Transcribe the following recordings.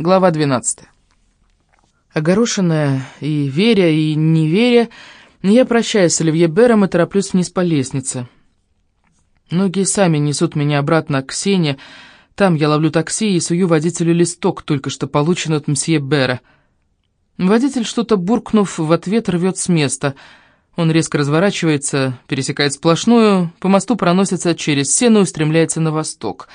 Глава 12. Огорошенная и веря, и не веря, я прощаюсь с Оливье Бером и тороплюсь вниз по лестнице. Ноги сами несут меня обратно к Сене. Там я ловлю такси и сую водителю листок, только что полученный от мсье Бера. Водитель, что-то буркнув, в ответ рвет с места. Он резко разворачивается, пересекает сплошную, по мосту проносится через Сену и устремляется на восток.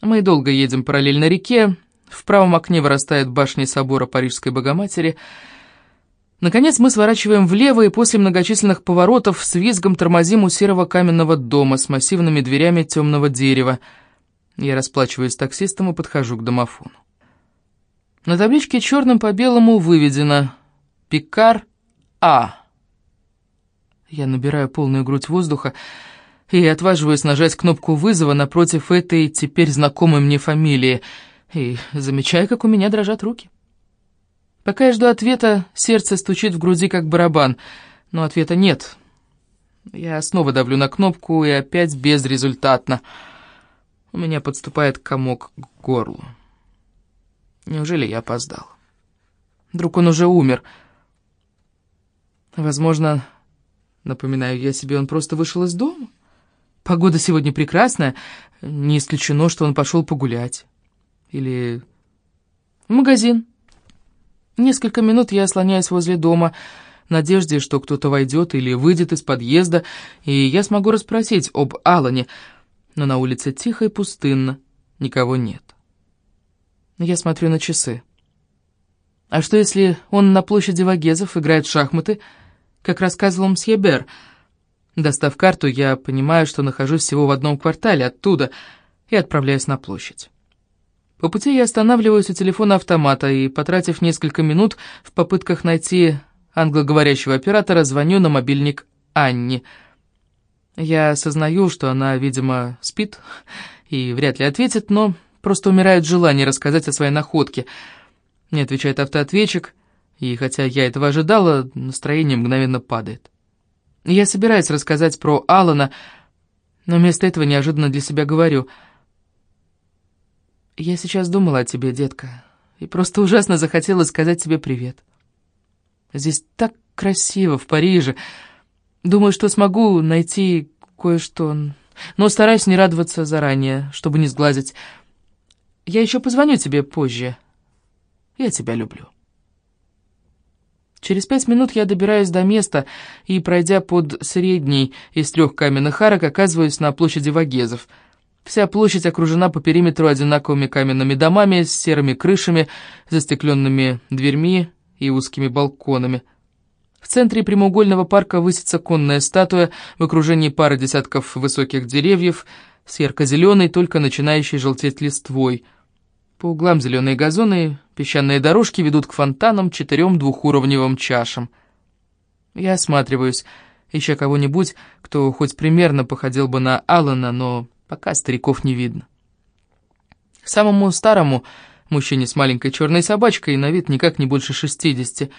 Мы долго едем параллельно реке, в правом окне вырастает башня собора Парижской Богоматери. Наконец мы сворачиваем влево и после многочисленных поворотов с визгом тормозим у серого каменного дома с массивными дверями темного дерева. Я расплачиваюсь с таксистом и подхожу к домофону. На табличке черным по белому выведено «Пикар А». Я набираю полную грудь воздуха и отваживаюсь нажать кнопку вызова напротив этой теперь знакомой мне фамилии — и замечаю, как у меня дрожат руки. Пока я жду ответа, сердце стучит в груди, как барабан, но ответа нет. Я снова давлю на кнопку, и опять безрезультатно. У меня подступает комок к горлу. Неужели я опоздал? Вдруг он уже умер? Возможно, напоминаю я себе, он просто вышел из дома? Погода сегодня прекрасная, не исключено, что он пошел погулять. Или магазин. Несколько минут я слоняюсь возле дома, в надежде, что кто-то войдет или выйдет из подъезда, и я смогу расспросить об Алане, но на улице тихо и пустынно, никого нет. Я смотрю на часы. А что, если он на площади Вагезов играет в шахматы, как рассказывал мсье Бер? Достав карту, я понимаю, что нахожусь всего в одном квартале оттуда, и отправляюсь на площадь. По пути я останавливаюсь у телефона автомата и, потратив несколько минут в попытках найти англоговорящего оператора, звоню на мобильник Анни. Я осознаю, что она, видимо, спит и вряд ли ответит, но просто умирает желание рассказать о своей находке. Не отвечает автоответчик, и хотя я этого ожидала, настроение мгновенно падает. Я собираюсь рассказать про Алана, но вместо этого неожиданно для себя говорю — я сейчас думала о тебе, детка, и просто ужасно захотела сказать тебе привет. Здесь так красиво, в Париже. Думаю, что смогу найти кое-что, но стараюсь не радоваться заранее, чтобы не сглазить. Я еще позвоню тебе позже. Я тебя люблю. Через пять минут я добираюсь до места и, пройдя под средней из трех каменных арок, оказываюсь на площади Вагезов — Вся площадь окружена по периметру одинаковыми каменными домами с серыми крышами, застекленными дверьми и узкими балконами. В центре прямоугольного парка высится конная статуя в окружении пары десятков высоких деревьев с ярко-зеленой, только начинающей желтеть листвой. По углам зеленые газоны, песчаные дорожки ведут к фонтанам, четырем двухуровневым чашам. Я осматриваюсь, ища кого-нибудь, кто хоть примерно походил бы на Алана, но Пока стариков не видно. Самому старому, мужчине с маленькой черной собачкой, на вид никак не больше шестидесяти,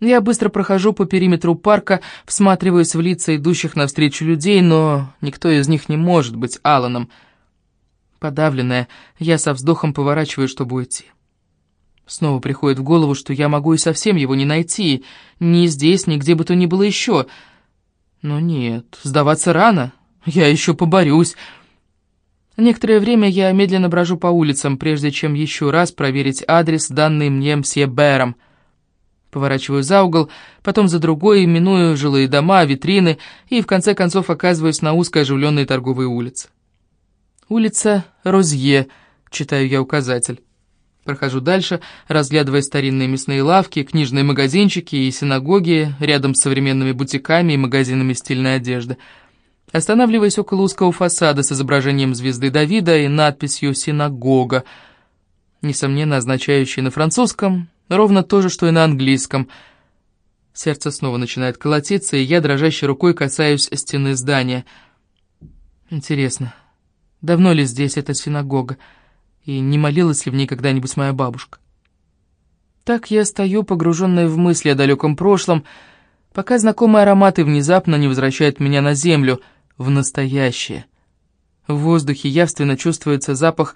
я быстро прохожу по периметру парка, всматриваюсь в лица идущих навстречу людей, но никто из них не может быть Аланом. Подавленная, я со вздохом поворачиваю, чтобы уйти. Снова приходит в голову, что я могу и совсем его не найти, ни здесь, ни где бы то ни было еще. Но нет, сдаваться рано, я еще поборюсь. Некоторое время я медленно брожу по улицам, прежде чем еще раз проверить адрес, данный мне мсье Бэром. Поворачиваю за угол, потом за другой, миную жилые дома, витрины и в конце концов оказываюсь на узкой оживленной торговой улице. «Улица Розье», — читаю я указатель. Прохожу дальше, разглядывая старинные мясные лавки, книжные магазинчики и синагоги рядом с современными бутиками и магазинами стильной одежды — Останавливаясь около узкого фасада с изображением звезды Давида и надписью «Синагога», несомненно означающей на французском ровно то же, что и на английском. Сердце снова начинает колотиться, и я дрожащей рукой касаюсь стены здания. Интересно, давно ли здесь эта синагога, и не молилась ли в ней когда-нибудь моя бабушка? Так я стою, погруженная в мысли о далеком прошлом, пока знакомые ароматы внезапно не возвращают меня на землю — в настоящее. В воздухе явственно чувствуется запах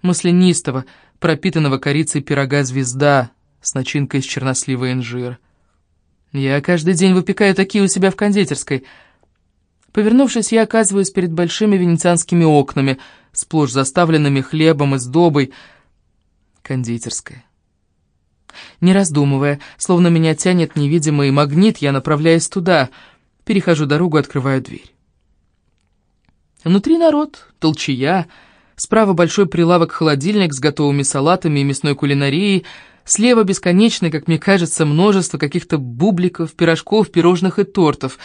маслянистого, пропитанного корицей пирога «Звезда» с начинкой из чернослива и инжира. Я каждый день выпекаю такие у себя в кондитерской. Повернувшись, я оказываюсь перед большими венецианскими окнами, сплошь заставленными хлебом и сдобой. Кондитерская. Не раздумывая, словно меня тянет невидимый магнит, я направляюсь туда, перехожу дорогу, открываю дверь. Внутри народ, толчая, справа большой прилавок-холодильник с готовыми салатами и мясной кулинарией, слева бесконечное, как мне кажется, множество каких-то бубликов, пирожков, пирожных и тортов.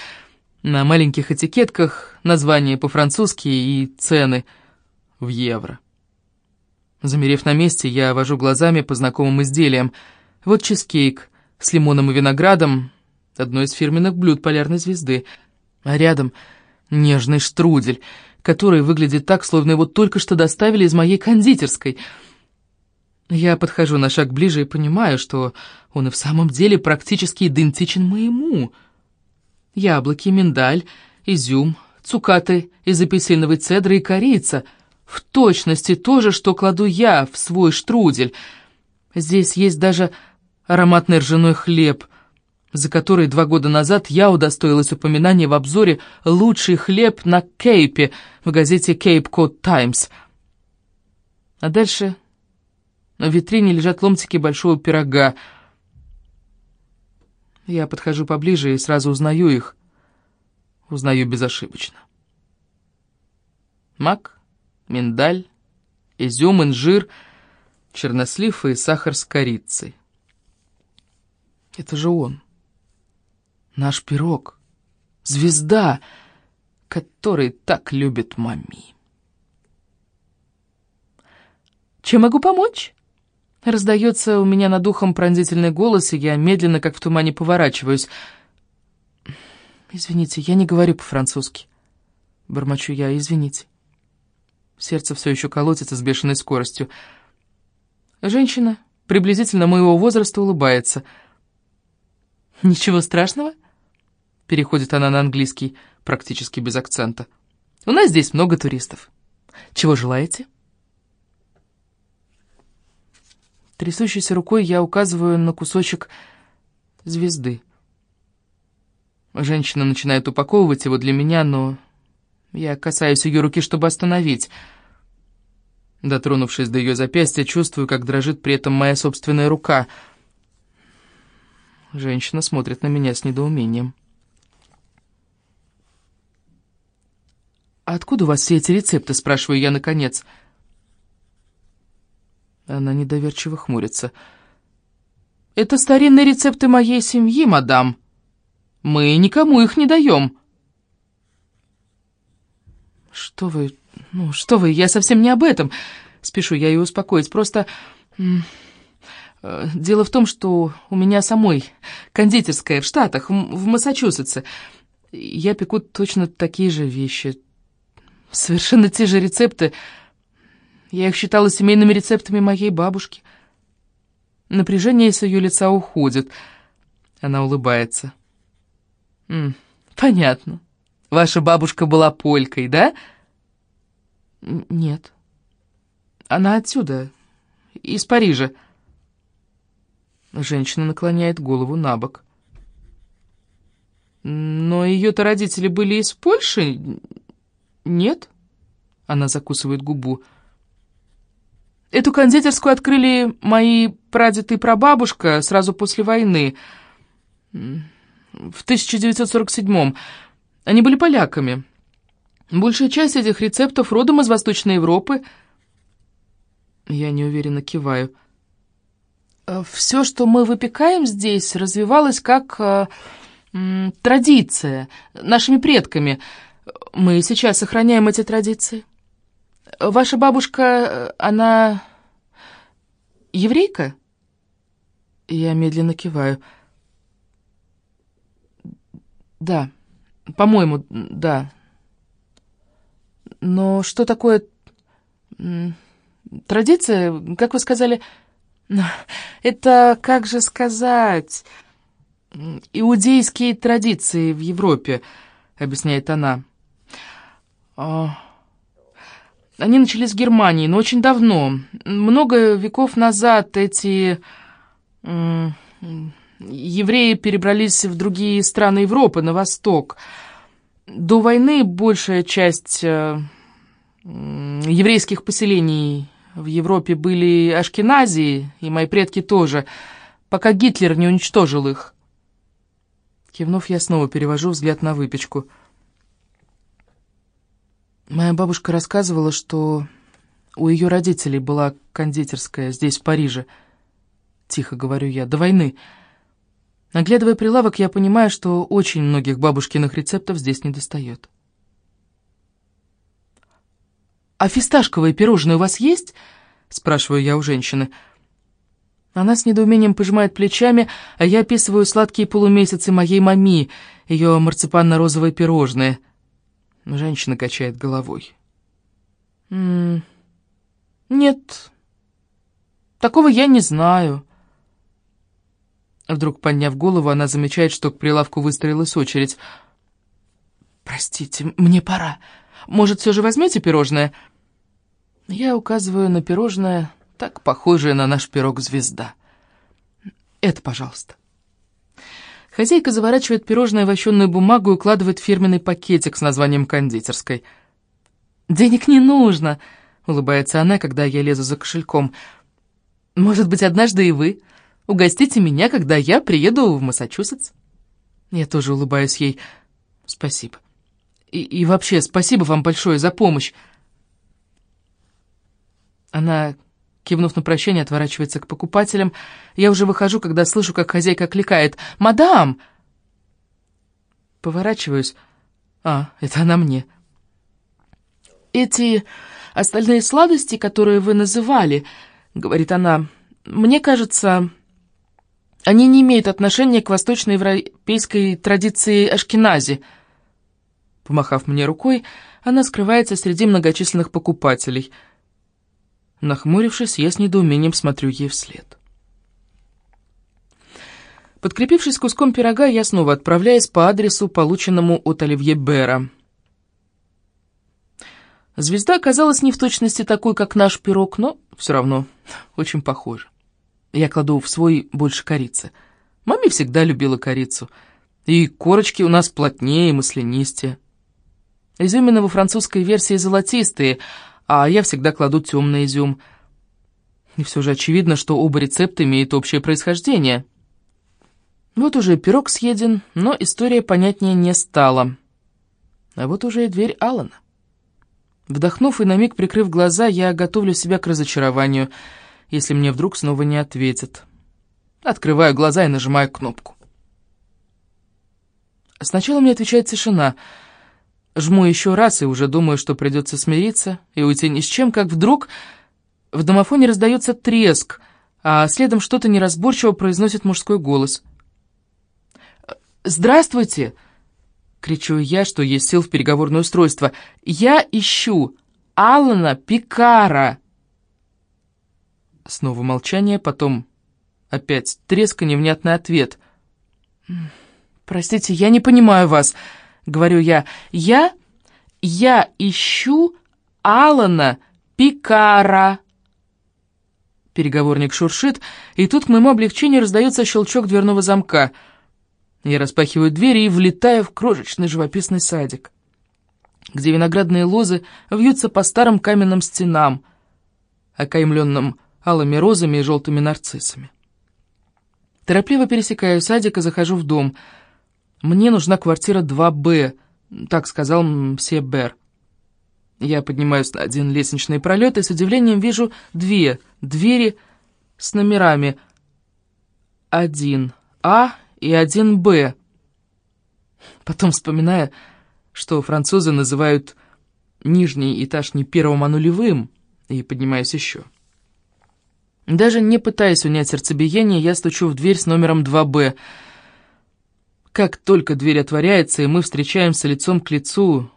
На маленьких этикетках названия по-французски и цены в евро. Замерев на месте, я вожу глазами по знакомым изделиям. Вот чизкейк с лимоном и виноградом, одно из фирменных блюд полярной звезды. А рядом нежный штрудель, который выглядит так, словно его только что доставили из моей кондитерской. Я подхожу на шаг ближе и понимаю, что он и в самом деле практически идентичен моему. Яблоки, миндаль, изюм, цукаты из апельсиновой цедры и корица — в точности то же, что кладу я в свой штрудель. Здесь есть даже ароматный ржаной хлеб, за который два года назад я удостоилась упоминания в обзоре «Лучший хлеб на Кейпе» в газете «Кейп Код Таймс». А дальше на витрине лежат ломтики большого пирога. Я подхожу поближе и сразу узнаю их. Узнаю безошибочно. Мак миндаль, изюм, инжир, чернослив и сахар с корицей. Это же он. Наш пирог. Звезда, который так любит мами. «Чем могу помочь?» Раздается у меня над ухом пронзительный голос, и я медленно, как в тумане, поворачиваюсь. «Извините, я не говорю по-французски». Бормочу я, извините. Сердце все еще колотится с бешеной скоростью. Женщина, приблизительно моего возраста, улыбается. «Ничего страшного?» Переходит она на английский, практически без акцента. «У нас здесь много туристов. Чего желаете?» Трясущейся рукой я указываю на кусочек звезды. Женщина начинает упаковывать его для меня, но я касаюсь ее руки, чтобы остановить. Дотронувшись до ее запястья, чувствую, как дрожит при этом моя собственная рука. Женщина смотрит на меня с недоумением. «А откуда у вас все эти рецепты?» — спрашиваю я наконец. Она недоверчиво хмурится. «Это старинные рецепты моей семьи, мадам. Мы никому их не даем». «Что вы... Ну, что вы, я совсем не об этом!» Спешу я ее успокоить. Просто... Э, дело в том, что у меня самой кондитерская в Штатах, в Массачусетсе. Я пеку точно такие же вещи. Совершенно те же рецепты. Я их считала семейными рецептами моей бабушки. Напряжение с ее лица уходит. Она улыбается. «М, «Понятно. Ваша бабушка была полькой, да? Нет. Она отсюда, из Парижа. Женщина наклоняет голову на бок. Но ее-то родители были из Польши? Нет? Она закусывает губу. Эту кондитерскую открыли мои прадед и прабабушка сразу после войны, в 1947 -м. Они были поляками. Большая часть этих рецептов родом из Восточной Европы. Я неуверенно киваю. Э, Все, что мы выпекаем здесь, развивалось как э, традиция нашими предками. Мы сейчас сохраняем эти традиции. Ваша бабушка, она еврейка? Я медленно киваю. Да. По-моему, да. Но что такое традиция, как вы сказали? Это, как же сказать, иудейские традиции в Европе, объясняет она. А, Они начались в Германии, но очень давно. Много веков назад эти евреи перебрались в другие страны Европы, на восток. До войны большая часть э, еврейских поселений в Европе были Ашкеназии, и мои предки тоже, пока Гитлер не уничтожил их. Кивнув, я снова перевожу взгляд на выпечку. Моя бабушка рассказывала, что у ее родителей была кондитерская здесь, в Париже. Тихо говорю я, до войны. Наглядывая прилавок, я понимаю, что очень многих бабушкиных рецептов здесь не достает. «А фисташковые пирожные у вас есть?» — спрашиваю я у женщины. Она с недоумением пожимает плечами, а я описываю сладкие полумесяцы моей мами, ее марципанно-розовые пирожные. Женщина качает головой. «М -м «Нет, такого я не знаю». Вдруг, подняв голову, она замечает, что к прилавку выстроилась очередь. «Простите, мне пора. Может, все же возьмете пирожное?» Я указываю на пирожное, так похожее на наш пирог-звезда. «Это, пожалуйста». Хозяйка заворачивает пирожное в вощенную бумагу и укладывает фирменный пакетик с названием кондитерской. «Денег не нужно», — улыбается она, когда я лезу за кошельком. «Может быть, однажды и вы...» Угостите меня, когда я приеду в Массачусетс». Я тоже улыбаюсь ей. «Спасибо. И, и вообще, спасибо вам большое за помощь». Она, кивнув на прощание, отворачивается к покупателям. Я уже выхожу, когда слышу, как хозяйка кликает «Мадам!» Поворачиваюсь. А, это она мне. «Эти остальные сладости, которые вы называли, — говорит она, — мне кажется, они не имеют отношения к восточноевропейской традиции ашкенази. Помахав мне рукой, она скрывается среди многочисленных покупателей. Нахмурившись, я с недоумением смотрю ей вслед. Подкрепившись куском пирога, я снова отправляюсь по адресу, полученному от Оливье Бера. Звезда оказалась не в точности такой, как наш пирог, но все равно очень похожа. Я кладу в свой больше корицы. Маме всегда любила корицу. И корочки у нас плотнее и маслянистее. Изюмины во французской версии золотистые, а я всегда кладу темный изюм. И все же очевидно, что оба рецепта имеют общее происхождение. Вот уже пирог съеден, но история понятнее не стала. А вот уже и дверь Алана. Вдохнув и на миг прикрыв глаза, я готовлю себя к разочарованию — если мне вдруг снова не ответят. Открываю глаза и нажимаю кнопку. Сначала мне отвечает тишина. Жму еще раз и уже думаю, что придется смириться и уйти ни с чем, как вдруг в домофоне раздается треск, а следом что-то неразборчиво произносит мужской голос. «Здравствуйте!» — кричу я, что есть сил в переговорное устройство. «Я ищу Алана Пикара!» Снова молчание, потом опять треск и невнятный ответ. «Простите, я не понимаю вас», — говорю я. «Я... я ищу Алана Пикара». Переговорник шуршит, и тут к моему облегчению раздается щелчок дверного замка. Я распахиваю двери и влетаю в крошечный живописный садик, где виноградные лозы вьются по старым каменным стенам, окаймленным алыми розами и желтыми нарциссами. Торопливо пересекаю садик и захожу в дом. Мне нужна квартира 2Б, так сказал мсье Бер. Я поднимаюсь на один лестничный пролет и с удивлением вижу две двери с номерами 1А и 1Б. Потом вспоминаю, что французы называют нижний этаж не первым, а нулевым, и поднимаюсь еще. Даже не пытаясь унять сердцебиение, я стучу в дверь с номером 2Б. Как только дверь отворяется, и мы встречаемся лицом к лицу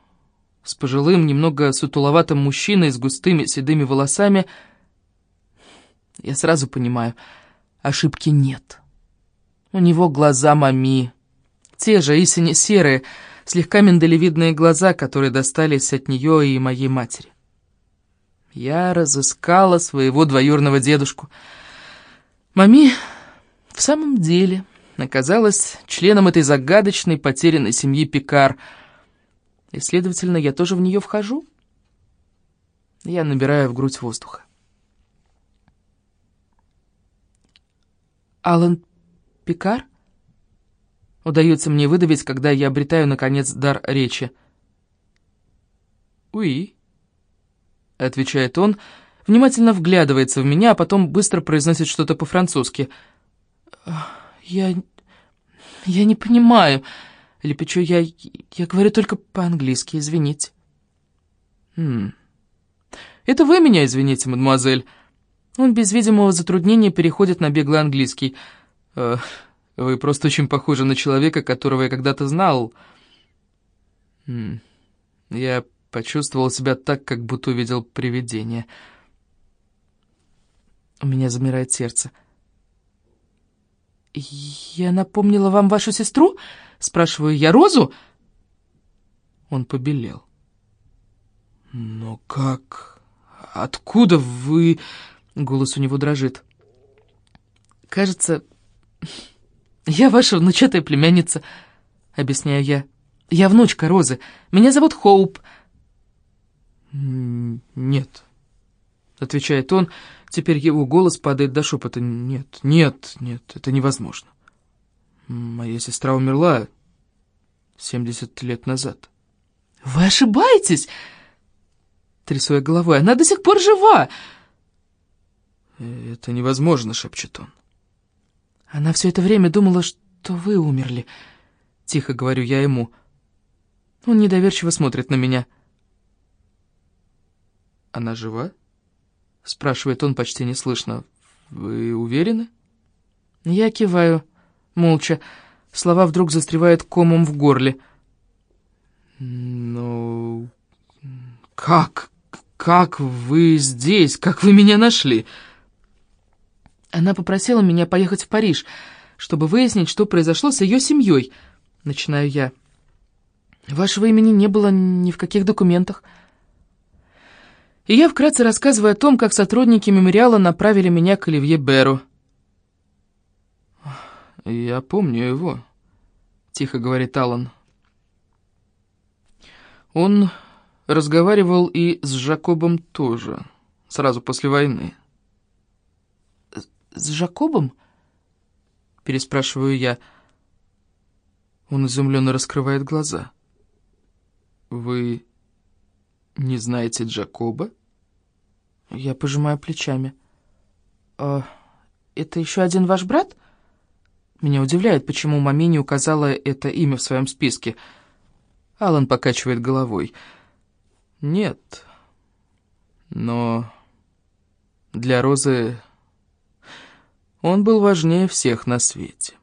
с пожилым, немного сутуловатым мужчиной с густыми седыми волосами, я сразу понимаю, ошибки нет. У него глаза мами, те же, и сине-серые, слегка миндалевидные глаза, которые достались от нее и моей матери. Я разыскала своего двоюрного дедушку. Мами в самом деле оказалась членом этой загадочной потерянной семьи Пикар, и, следовательно, я тоже в нее вхожу. Я набираю в грудь воздуха. Алан Пикар? Удается мне выдавить, когда я обретаю, наконец, дар речи. «Уи», — отвечает он, внимательно вглядывается в меня, а потом быстро произносит что-то по-французски. «Я... я не понимаю», — лепечу я, я говорю только по-английски, извините. «Хм... Это вы меня извините, мадемуазель». Он без видимого затруднения переходит на беглый английский. «Э, «Вы просто очень похожи на человека, которого я когда-то знал». Хм, «Я почувствовал себя так, как будто увидел привидение». У меня замирает сердце. «Я напомнила вам вашу сестру?» Спрашиваю я, «Розу?» Он побелел. «Но как? Откуда вы...» Голос у него дрожит. «Кажется, я ваша внучатая племянница», — объясняю я. «Я внучка Розы. Меня зовут Хоуп». «Нет», — отвечает он. Теперь его голос падает до шепота. «Нет, нет, нет, это невозможно. Моя сестра умерла семьдесят лет назад». «Вы ошибаетесь!» Трясу я головой. «Она до сих пор жива!» «Это невозможно», — шепчет он. «Она все это время думала, что вы умерли», — тихо говорю я ему. Он недоверчиво смотрит на меня. «Она жива?» — спрашивает он почти неслышно. «Вы уверены?» Я киваю, молча. Слова вдруг застревают комом в горле. «Ну... как? Как вы здесь? Как вы меня нашли?» Она попросила меня поехать в Париж, чтобы выяснить, что произошло с ее семьей. Начинаю я. Вашего имени не было ни в каких документах. И я вкратце рассказываю о том, как сотрудники мемориала направили меня к Оливье Беру. «Я помню его», — тихо говорит Аллан. Он разговаривал и с Жакобом тоже, сразу после войны с Жакобом?» Переспрашиваю я. Он изумленно раскрывает глаза. «Вы не знаете Джакоба?» Я пожимаю плечами. «А это еще один ваш брат?» Меня удивляет, почему маме не указала это имя в своем списке. Алан покачивает головой. «Нет. Но для Розы он был важнее всех на свете.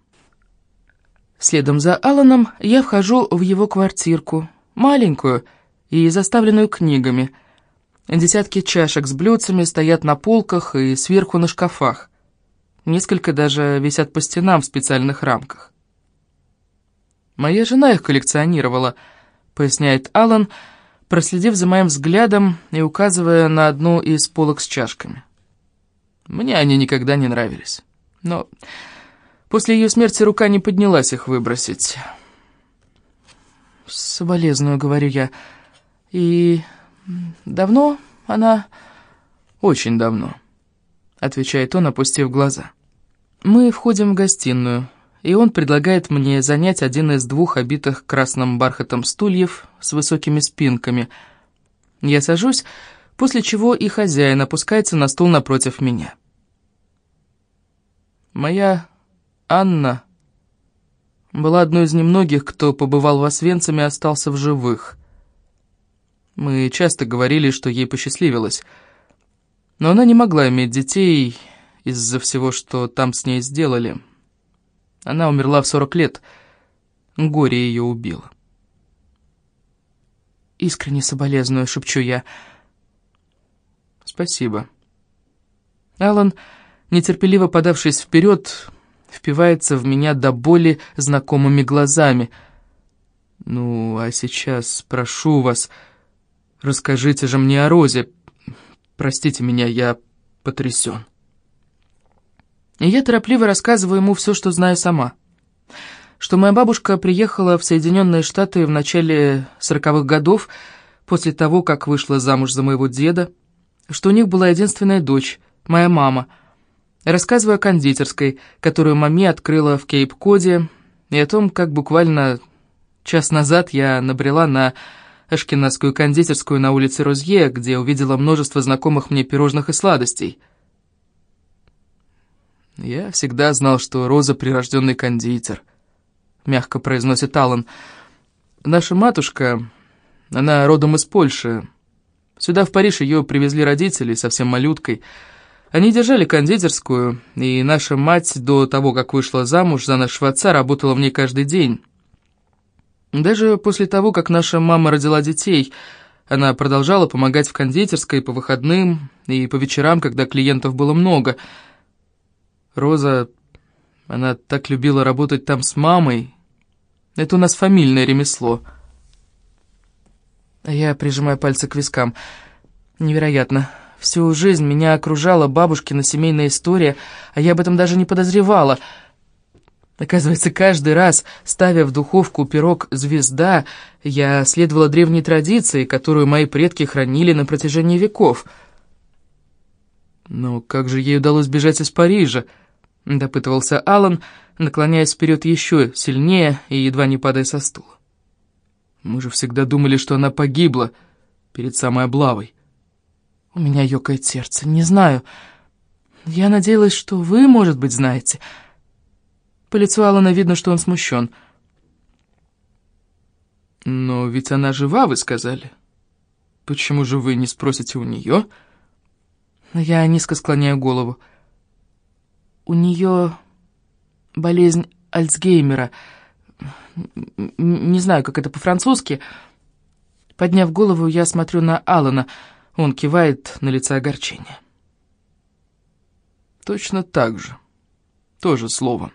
Следом за Аланом я вхожу в его квартирку, маленькую и заставленную книгами. Десятки чашек с блюдцами стоят на полках и сверху на шкафах. Несколько даже висят по стенам в специальных рамках. «Моя жена их коллекционировала», — поясняет Алан, проследив за моим взглядом и указывая на одну из полок с чашками. Мне они никогда не нравились. Но после ее смерти рука не поднялась их выбросить. «Соболезную», — говорю я. «И давно она...» «Очень давно», — отвечает он, опустив глаза. Мы входим в гостиную, и он предлагает мне занять один из двух обитых красным бархатом стульев с высокими спинками. Я сажусь, после чего и хозяин опускается на стул напротив меня. Моя Анна была одной из немногих, кто побывал в Освенциме и остался в живых. Мы часто говорили, что ей посчастливилось, но она не могла иметь детей из-за всего, что там с ней сделали. Она умерла в 40 лет, горе ее убило. Искренне соболезную, шепчу я. Спасибо. Алан, нетерпеливо подавшись вперед, впивается в меня до боли знакомыми глазами. «Ну, а сейчас прошу вас, расскажите же мне о Розе. Простите меня, я потрясен. И я торопливо рассказываю ему все, что знаю сама. Что моя бабушка приехала в Соединенные Штаты в начале сороковых годов, после того, как вышла замуж за моего деда, что у них была единственная дочь, моя мама. Рассказываю о кондитерской, которую маме открыла в Кейп-Коде, и о том, как буквально час назад я набрела на ашкенадскую кондитерскую на улице Розье, где увидела множество знакомых мне пирожных и сладостей. «Я всегда знал, что Роза — прирожденный кондитер», — мягко произносит Аллан. «Наша матушка, она родом из Польши. Сюда, в Париж, ее привезли родители, совсем малюткой. Они держали кондитерскую, и наша мать до того, как вышла замуж за нашего отца, работала в ней каждый день». Даже после того, как наша мама родила детей, она продолжала помогать в кондитерской по выходным и по вечерам, когда клиентов было много. Роза, она так любила работать там с мамой. Это у нас фамильное ремесло. Я прижимаю пальцы к вискам. Невероятно. Всю жизнь меня окружала бабушкина семейная история, а я об этом даже не подозревала — Оказывается, каждый раз, ставя в духовку пирог «Звезда», я следовала древней традиции, которую мои предки хранили на протяжении веков. «Но как же ей удалось бежать из Парижа?» — допытывался Алан, наклоняясь вперед еще сильнее и едва не падая со стула. «Мы же всегда думали, что она погибла перед самой облавой». «У меня ёкает сердце, не знаю. Я надеялась, что вы, может быть, знаете». По лицу Алана видно, что он смущен. «Но ведь она жива, вы сказали. Почему же вы не спросите у нее?» Я низко склоняю голову. «У нее болезнь Альцгеймера. Не знаю, как это по-французски. Подняв голову, я смотрю на Алана. Он кивает на лице огорчения. Точно так же. Тоже слово.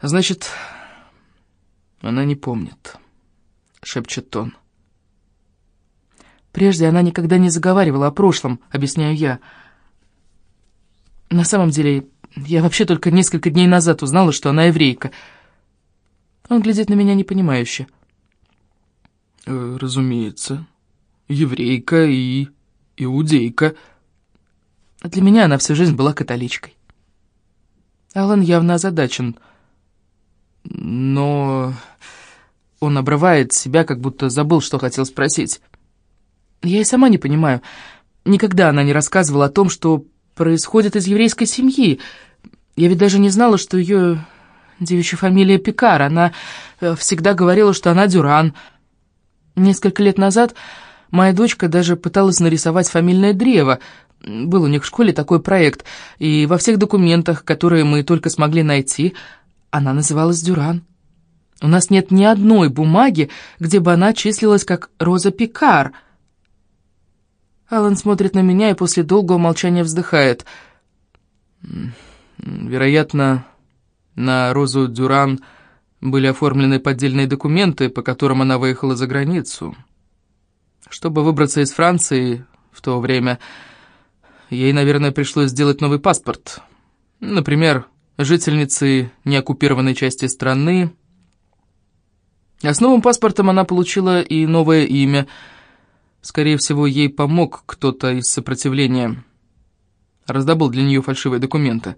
«Значит, она не помнит», — шепчет он. «Прежде она никогда не заговаривала о прошлом», — объясняю я. «На самом деле, я вообще только несколько дней назад узнала, что она еврейка». Он глядит на меня непонимающе. «Э, «Разумеется, еврейка и иудейка». Для меня она всю жизнь была католичкой. Алан явно озадачен — но... Он обрывает себя, как будто забыл, что хотел спросить. Я и сама не понимаю. Никогда она не рассказывала о том, что происходит из еврейской семьи. Я ведь даже не знала, что ее девичья фамилия Пикар. Она э, всегда говорила, что она Дюран. Несколько лет назад моя дочка даже пыталась нарисовать фамильное древо. Был у них в школе такой проект, и во всех документах, которые мы только смогли найти, она называлась Дюран. У нас нет ни одной бумаги, где бы она числилась как Роза Пикар. Алан смотрит на меня и после долгого молчания вздыхает. Вероятно, на Розу Дюран были оформлены поддельные документы, по которым она выехала за границу. Чтобы выбраться из Франции в то время, ей, наверное, пришлось сделать новый паспорт. Например, жительницы неоккупированной части страны. А с новым паспортом она получила и новое имя. Скорее всего, ей помог кто-то из сопротивления. Раздобыл для нее фальшивые документы.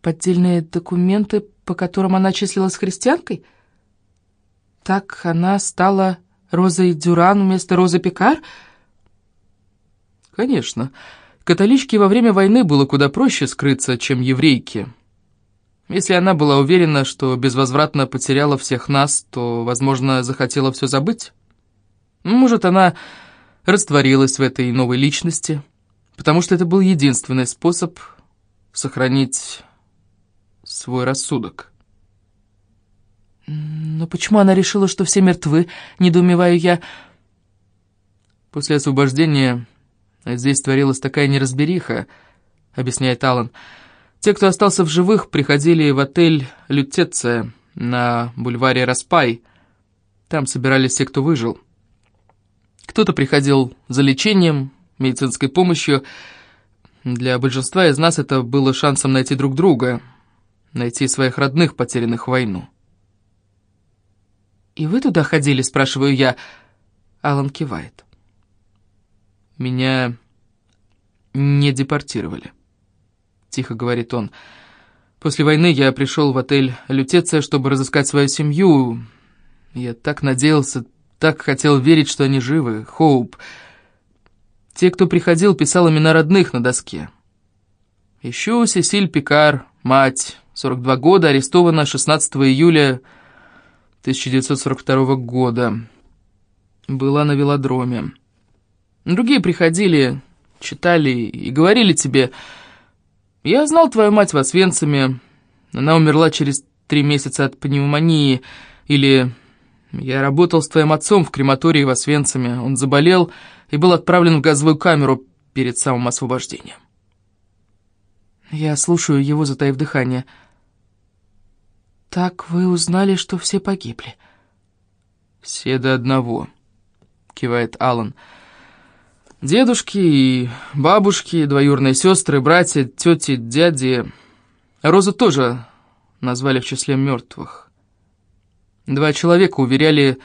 Поддельные документы, по которым она числилась христианкой? Так она стала Розой Дюран вместо Розы Пикар? Конечно. Конечно. Католичке во время войны было куда проще скрыться, чем еврейке. Если она была уверена, что безвозвратно потеряла всех нас, то, возможно, захотела все забыть. Может, она растворилась в этой новой личности, потому что это был единственный способ сохранить свой рассудок. «Но почему она решила, что все мертвы?» — недоумеваю я. После освобождения Здесь творилась такая неразбериха, объясняет Алан. Те, кто остался в живых, приходили в отель «Лютеция» на бульваре Распай. Там собирались все, кто выжил. Кто-то приходил за лечением, медицинской помощью. Для большинства из нас это было шансом найти друг друга, найти своих родных, потерянных в войну. «И вы туда ходили?» — спрашиваю я. Алан кивает. «Меня не депортировали», — тихо говорит он. «После войны я пришел в отель «Лютеция», чтобы разыскать свою семью. Я так надеялся, так хотел верить, что они живы. Хоуп. Те, кто приходил, писал имена родных на доске. Ищу Сесиль Пикар, мать, 42 года, арестована 16 июля 1942 года. Была на велодроме. Другие приходили, читали и говорили тебе, «Я знал твою мать в Освенциме, она умерла через три месяца от пневмонии», или «Я работал с твоим отцом в крематории в Освенциме, он заболел и был отправлен в газовую камеру перед самым освобождением». Я слушаю его, затаив дыхание. «Так вы узнали, что все погибли?» «Все до одного», — кивает Алан. «Дедушки и бабушки, двоюрные сестры, братья, тети, дяди. Розу тоже назвали в числе мертвых. Два человека уверяли,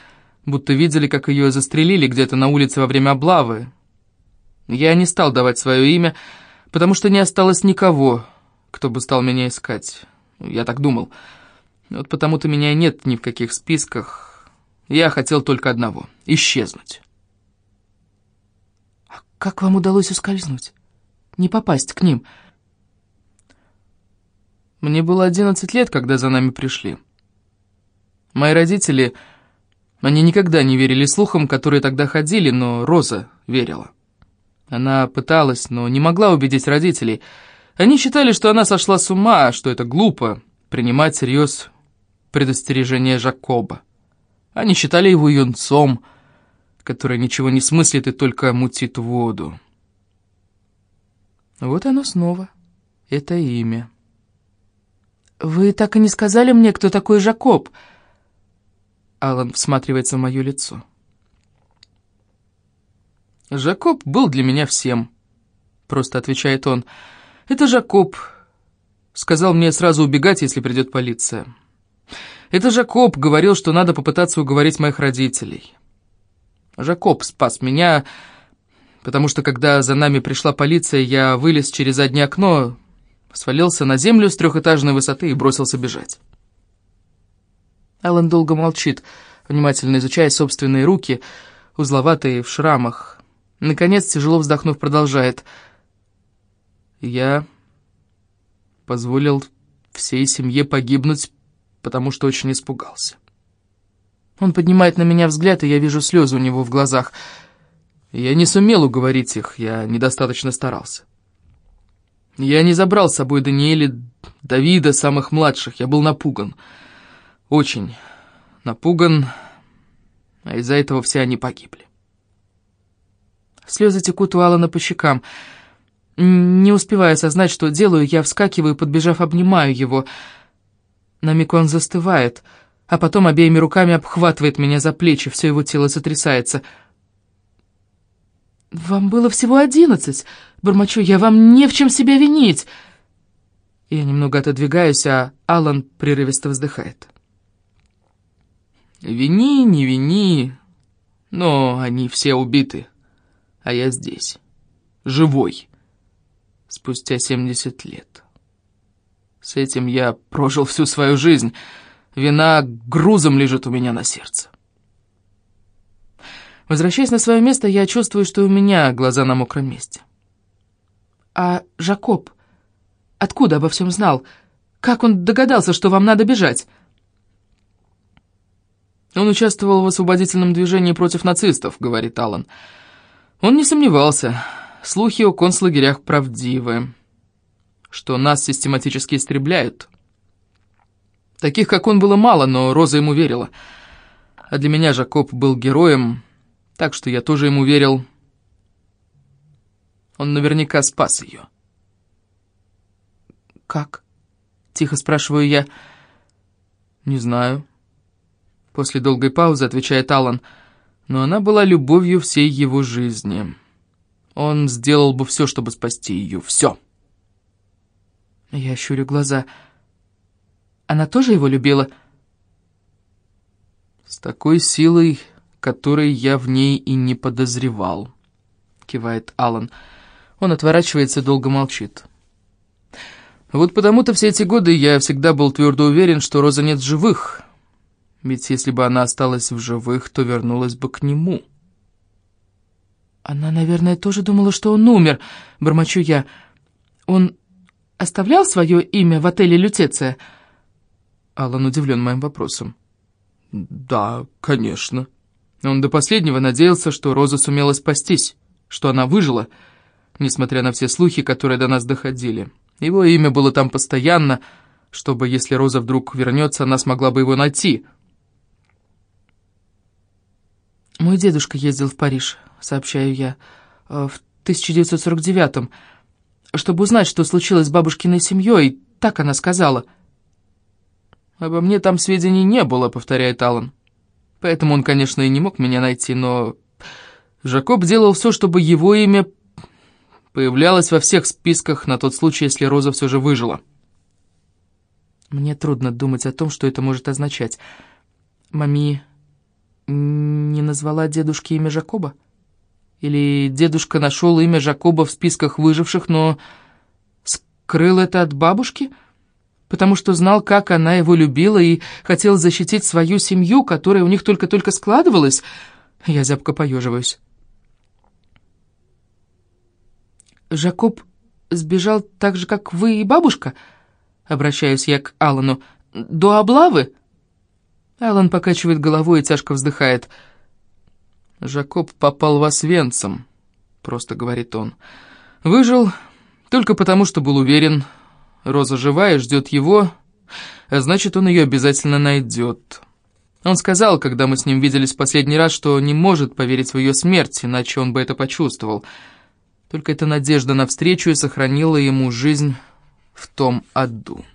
будто видели, как ее застрелили где-то на улице во время облавы. Я не стал давать свое имя, потому что не осталось никого, кто бы стал меня искать. Я так думал». Вот потому-то меня нет ни в каких списках. Я хотел только одного — исчезнуть. А как вам удалось ускользнуть? Не попасть к ним? Мне было одиннадцать лет, когда за нами пришли. Мои родители, они никогда не верили слухам, которые тогда ходили, но Роза верила. Она пыталась, но не могла убедить родителей. Они считали, что она сошла с ума, что это глупо — принимать всерьез предостережение Жакоба. Они считали его юнцом, который ничего не смыслит и только мутит воду. Вот оно снова, это имя. «Вы так и не сказали мне, кто такой Жакоб?» Алан всматривается в мое лицо. «Жакоб был для меня всем», — просто отвечает он. «Это Жакоб. Сказал мне сразу убегать, если придет полиция. Это Жакоб говорил, что надо попытаться уговорить моих родителей. Жакоб спас меня, потому что когда за нами пришла полиция, я вылез через заднее окно, свалился на землю с трехэтажной высоты и бросился бежать. Алан долго молчит, внимательно изучая собственные руки, узловатые в шрамах. Наконец, тяжело вздохнув, продолжает. «Я позволил всей семье погибнуть потому что очень испугался. Он поднимает на меня взгляд, и я вижу слезы у него в глазах. Я не сумел уговорить их, я недостаточно старался. Я не забрал с собой Даниэля, Давида, самых младших, я был напуган. Очень напуган, а из-за этого все они погибли. Слезы текут у Алана по щекам. Не успевая осознать, что делаю, я вскакиваю, подбежав, обнимаю его — на миг он застывает, а потом обеими руками обхватывает меня за плечи, все его тело сотрясается. «Вам было всего одиннадцать, бормочу я, вам не в чем себя винить!» Я немного отодвигаюсь, а Алан прерывисто вздыхает. «Вини, не вини, но они все убиты, а я здесь, живой, спустя семьдесят лет». С этим я прожил всю свою жизнь. Вина грузом лежит у меня на сердце. Возвращаясь на свое место, я чувствую, что у меня глаза на мокром месте. А Жакоб откуда обо всем знал? Как он догадался, что вам надо бежать? Он участвовал в освободительном движении против нацистов, говорит Алан. Он не сомневался. Слухи о концлагерях правдивы что нас систематически истребляют. Таких, как он, было мало, но Роза ему верила. А для меня Жакоб был героем, так что я тоже ему верил. Он наверняка спас ее. «Как?» — тихо спрашиваю я. «Не знаю». После долгой паузы отвечает Алан. но она была любовью всей его жизни. Он сделал бы все, чтобы спасти ее, все. Я щурю глаза. Она тоже его любила? С такой силой, которой я в ней и не подозревал, кивает Алан. Он отворачивается и долго молчит. Вот потому-то все эти годы я всегда был твердо уверен, что Роза нет живых. Ведь если бы она осталась в живых, то вернулась бы к нему. Она, наверное, тоже думала, что он умер, бормочу я. Он оставлял свое имя в отеле «Лютеция»?» Алан удивлен моим вопросом. «Да, конечно. Он до последнего надеялся, что Роза сумела спастись, что она выжила, несмотря на все слухи, которые до нас доходили. Его имя было там постоянно, чтобы, если Роза вдруг вернется, она смогла бы его найти». «Мой дедушка ездил в Париж», — сообщаю я, — «в 1949-м чтобы узнать, что случилось с бабушкиной семьей, так она сказала. «Обо мне там сведений не было», — повторяет Алан. «Поэтому он, конечно, и не мог меня найти, но...» Жакоб делал все, чтобы его имя появлялось во всех списках на тот случай, если Роза все же выжила. Мне трудно думать о том, что это может означать. Мами не назвала дедушке имя Жакоба? Или дедушка нашел имя Жакоба в списках выживших, но скрыл это от бабушки, потому что знал, как она его любила и хотел защитить свою семью, которая у них только-только складывалась? Я зябко поеживаюсь. «Жакоб сбежал так же, как вы и бабушка?» Обращаюсь я к Аллану. «До облавы?» Аллан покачивает головой и тяжко вздыхает – «Жакоб попал в Освенцим», — просто говорит он. «Выжил только потому, что был уверен, Роза жива и ждет его, а значит, он ее обязательно найдет». Он сказал, когда мы с ним виделись в последний раз, что не может поверить в ее смерть, иначе он бы это почувствовал. Только эта надежда на встречу и сохранила ему жизнь в том аду.